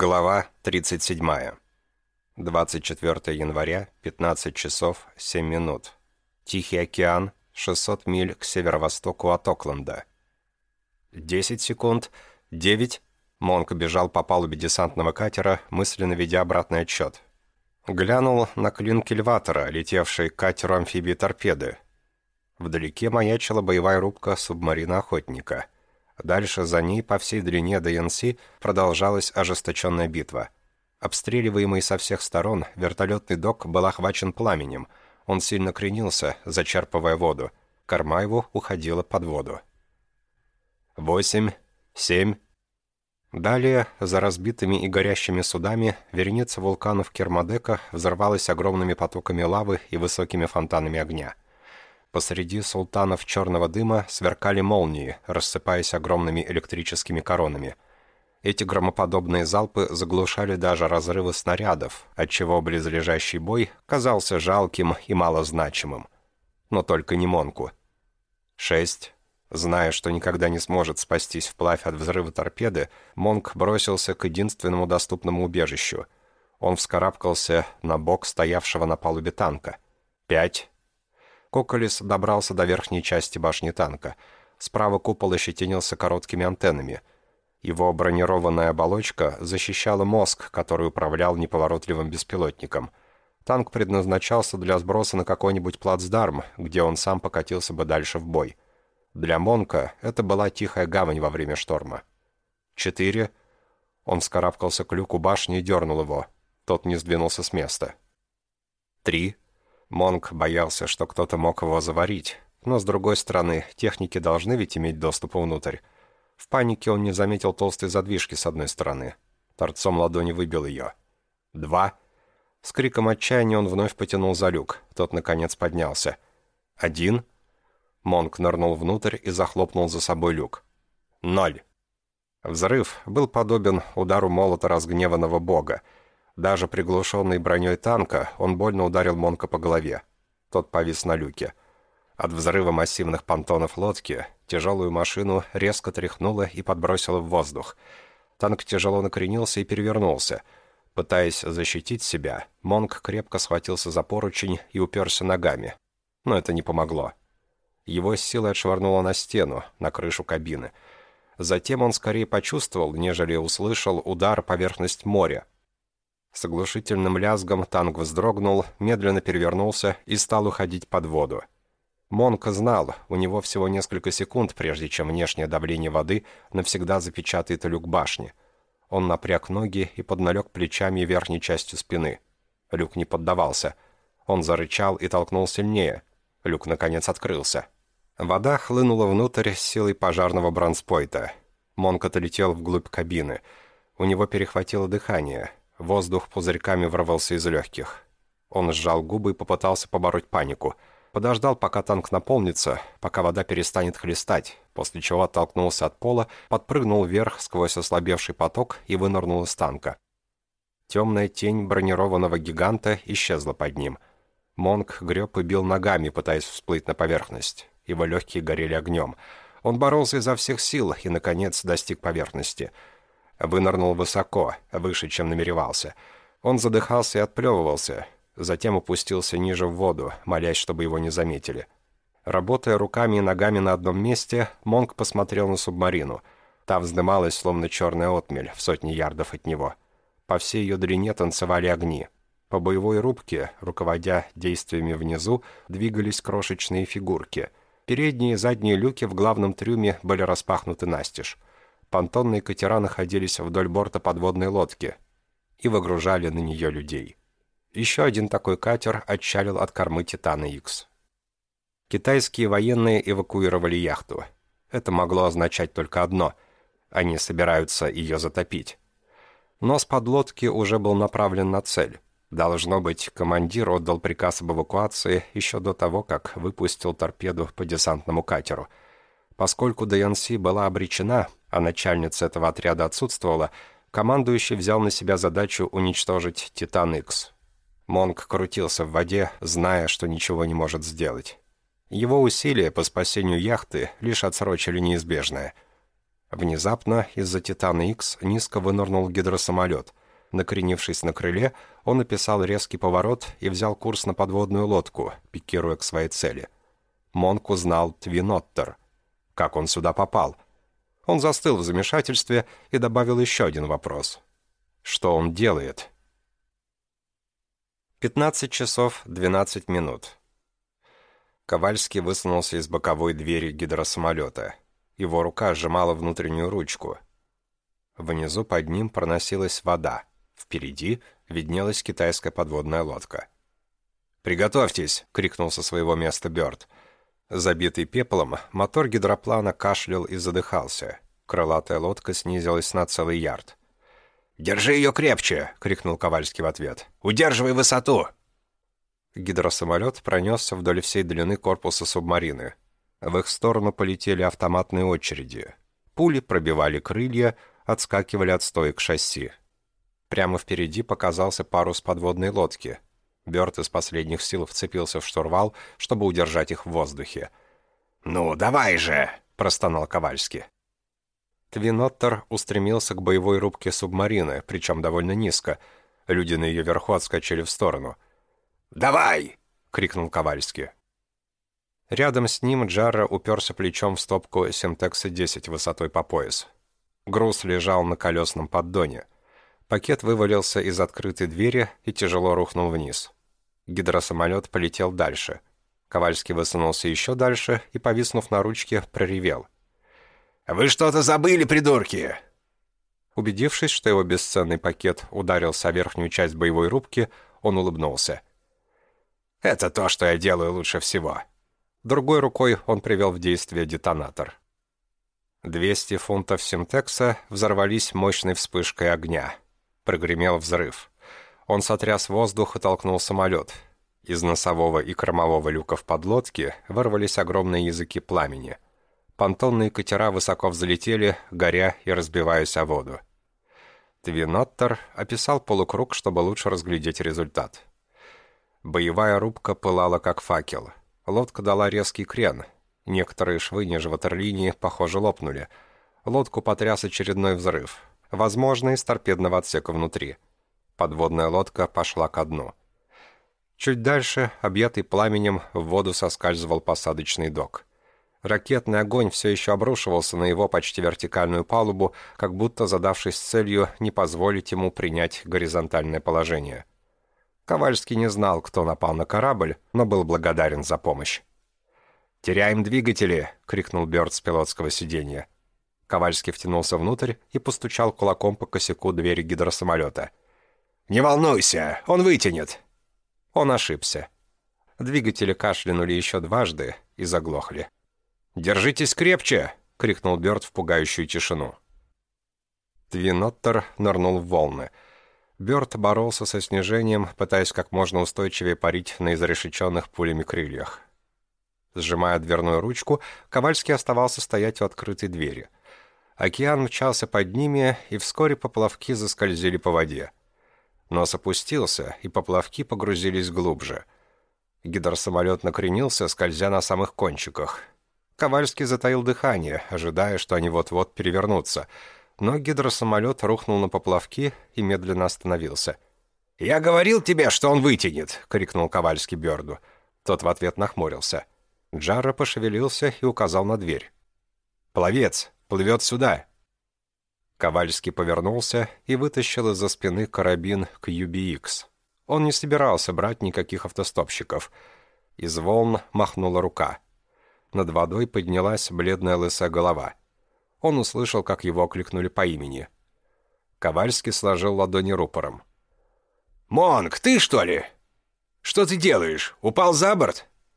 Глава 37. 24 января, 15 часов 7 минут. Тихий океан, 600 миль к северо-востоку от Окленда. 10 секунд, 9. Монк бежал по палубе десантного катера, мысленно ведя обратный отчет. Глянул на клин кильватора, летевший к катеру амфибии торпеды. Вдалеке маячила боевая рубка субмарина-охотника — Дальше за ней по всей длине ДНС продолжалась ожесточенная битва. Обстреливаемый со всех сторон, вертолетный док был охвачен пламенем. Он сильно кренился, зачерпывая воду. Корма его уходила под воду. Восемь, семь. Далее, за разбитыми и горящими судами, вереница вулканов Кермадека взорвалась огромными потоками лавы и высокими фонтанами огня – Посреди султанов черного дыма сверкали молнии, рассыпаясь огромными электрическими коронами. Эти громоподобные залпы заглушали даже разрывы снарядов, отчего близлежащий бой казался жалким и малозначимым. Но только не Монку. Шесть. Зная, что никогда не сможет спастись вплавь от взрыва торпеды, Монк бросился к единственному доступному убежищу. Он вскарабкался на бок стоявшего на палубе танка. Пять. Коколес добрался до верхней части башни танка. Справа купол ощетинился короткими антеннами. Его бронированная оболочка защищала мозг, который управлял неповоротливым беспилотником. Танк предназначался для сброса на какой-нибудь плацдарм, где он сам покатился бы дальше в бой. Для Монка это была тихая гавань во время шторма. Четыре. Он вскарабкался к люку башни и дернул его. Тот не сдвинулся с места. Три. Монк боялся, что кто-то мог его заварить, но, с другой стороны, техники должны ведь иметь доступ внутрь. В панике он не заметил толстой задвижки с одной стороны. Торцом ладони выбил ее. «Два». С криком отчаяния он вновь потянул за люк. Тот, наконец, поднялся. «Один». Монк нырнул внутрь и захлопнул за собой люк. «Ноль». Взрыв был подобен удару молота разгневанного бога. Даже приглушенный броней танка, он больно ударил Монка по голове. Тот повис на люке. От взрыва массивных понтонов лодки тяжелую машину резко тряхнуло и подбросило в воздух. Танк тяжело накренился и перевернулся. Пытаясь защитить себя, Монк крепко схватился за поручень и уперся ногами. Но это не помогло. Его с силой отшвырнуло на стену, на крышу кабины. Затем он скорее почувствовал, нежели услышал удар поверхность моря, с оглушительным лязгом танк вздрогнул, медленно перевернулся и стал уходить под воду. Монк знал, у него всего несколько секунд, прежде чем внешнее давление воды навсегда запечатает люк башни. Он напряг ноги и подналег плечами и верхней частью спины. Люк не поддавался. Он зарычал и толкнул сильнее. Люк, наконец, открылся. Вода хлынула внутрь с силой пожарного бронспойта. Монк отлетел вглубь кабины. У него перехватило дыхание. Воздух пузырьками ворвался из легких. Он сжал губы и попытался побороть панику. Подождал, пока танк наполнится, пока вода перестанет хлестать, после чего оттолкнулся от пола, подпрыгнул вверх сквозь ослабевший поток и вынырнул из танка. Темная тень бронированного гиганта исчезла под ним. Монк греб и бил ногами, пытаясь всплыть на поверхность. Его легкие горели огнем. Он боролся изо всех сил и, наконец, достиг поверхности — Вынырнул высоко, выше, чем намеревался. Он задыхался и отплевывался, затем опустился ниже в воду, молясь, чтобы его не заметили. Работая руками и ногами на одном месте, Монк посмотрел на субмарину. Та вздымалась, словно черная отмель, в сотни ярдов от него. По всей ее длине танцевали огни. По боевой рубке, руководя действиями внизу, двигались крошечные фигурки. Передние и задние люки в главном трюме были распахнуты настежь понтонные катера находились вдоль борта подводной лодки и выгружали на нее людей. Еще один такой катер отчалил от кормы «Титана Икс». Китайские военные эвакуировали яхту. Это могло означать только одно – они собираются ее затопить. Нос подлодки уже был направлен на цель. Должно быть, командир отдал приказ об эвакуации еще до того, как выпустил торпеду по десантному катеру. Поскольку ДНС была обречена, а начальница этого отряда отсутствовала, командующий взял на себя задачу уничтожить «Титан Икс». Монг крутился в воде, зная, что ничего не может сделать. Его усилия по спасению яхты лишь отсрочили неизбежное. Внезапно из-за Титана Икс низко вынырнул гидросамолет. Накренившись на крыле, он описал резкий поворот и взял курс на подводную лодку, пикируя к своей цели. Монк узнал Твиноттер. Как он сюда попал? Он застыл в замешательстве и добавил еще один вопрос. Что он делает? 15 часов 12 минут. Ковальский высунулся из боковой двери гидросамолета. Его рука сжимала внутреннюю ручку. Внизу под ним проносилась вода. Впереди виднелась китайская подводная лодка. «Приготовьтесь!» — крикнул со своего места Бёрд. Забитый пеплом, мотор гидроплана кашлял и задыхался. Крылатая лодка снизилась на целый ярд. «Держи ее крепче!» — крикнул Ковальский в ответ. «Удерживай высоту!» Гидросамолет пронесся вдоль всей длины корпуса субмарины. В их сторону полетели автоматные очереди. Пули пробивали крылья, отскакивали от стоек шасси. Прямо впереди показался парус подводной лодки. Бёрд из последних сил вцепился в штурвал, чтобы удержать их в воздухе. «Ну, давай же!» — простонал Ковальский. Твиноттер устремился к боевой рубке субмарины, причем довольно низко. Люди на ее верху отскочили в сторону. «Давай!» — крикнул Ковальский. Рядом с ним Джарра уперся плечом в стопку Симтекса-10 высотой по пояс. Груз лежал на колесном поддоне. Пакет вывалился из открытой двери и тяжело рухнул вниз. Гидросамолет полетел дальше. Ковальский высунулся еще дальше и, повиснув на ручке, проревел. «Вы что-то забыли, придурки!» Убедившись, что его бесценный пакет ударился о верхнюю часть боевой рубки, он улыбнулся. «Это то, что я делаю лучше всего. Другой рукой он привел в действие детонатор. 200 фунтов синтекса взорвались мощной вспышкой огня. Прогремел взрыв. Он сотряс воздух и толкнул самолет. Из носового и кормового люков подлодки вырвались огромные языки пламени. Понтонные катера высоко взлетели, горя и разбиваясь о воду. Твиноттер описал полукруг, чтобы лучше разглядеть результат. Боевая рубка пылала, как факел. Лодка дала резкий крен. Некоторые швы ниже ватерлинии, похоже, лопнули. Лодку потряс очередной взрыв. Возможно, из торпедного отсека внутри. Подводная лодка пошла ко дну. Чуть дальше, объятый пламенем, в воду соскальзывал посадочный док. Ракетный огонь все еще обрушивался на его почти вертикальную палубу, как будто задавшись целью не позволить ему принять горизонтальное положение. Ковальский не знал, кто напал на корабль, но был благодарен за помощь. «Теряем двигатели!» — крикнул Бёрд с пилотского сиденья. Ковальский втянулся внутрь и постучал кулаком по косяку двери гидросамолета. «Не волнуйся, он вытянет!» Он ошибся. Двигатели кашлянули еще дважды и заглохли. «Держитесь крепче!» — крикнул Бёрд в пугающую тишину. Твиноттер нырнул в волны — Бёрд боролся со снижением, пытаясь как можно устойчивее парить на изрешеченных пулями крыльях. Сжимая дверную ручку, Ковальский оставался стоять у открытой двери. Океан мчался под ними, и вскоре поплавки заскользили по воде. Нос опустился, и поплавки погрузились глубже. Гидросамолет накренился, скользя на самых кончиках. Ковальский затаил дыхание, ожидая, что они вот-вот перевернутся — но гидросамолет рухнул на поплавки и медленно остановился. «Я говорил тебе, что он вытянет!» — крикнул Ковальский Бёрду. Тот в ответ нахмурился. Джарро пошевелился и указал на дверь. «Пловец! Плывет сюда!» Ковальский повернулся и вытащил из-за спины карабин к UBX. Он не собирался брать никаких автостопщиков. Из волн махнула рука. Над водой поднялась бледная лысая голова — он услышал, как его окликнули по имени. Ковальский сложил ладони рупором. «Монг, ты что ли? Что ты делаешь? Упал за борт?»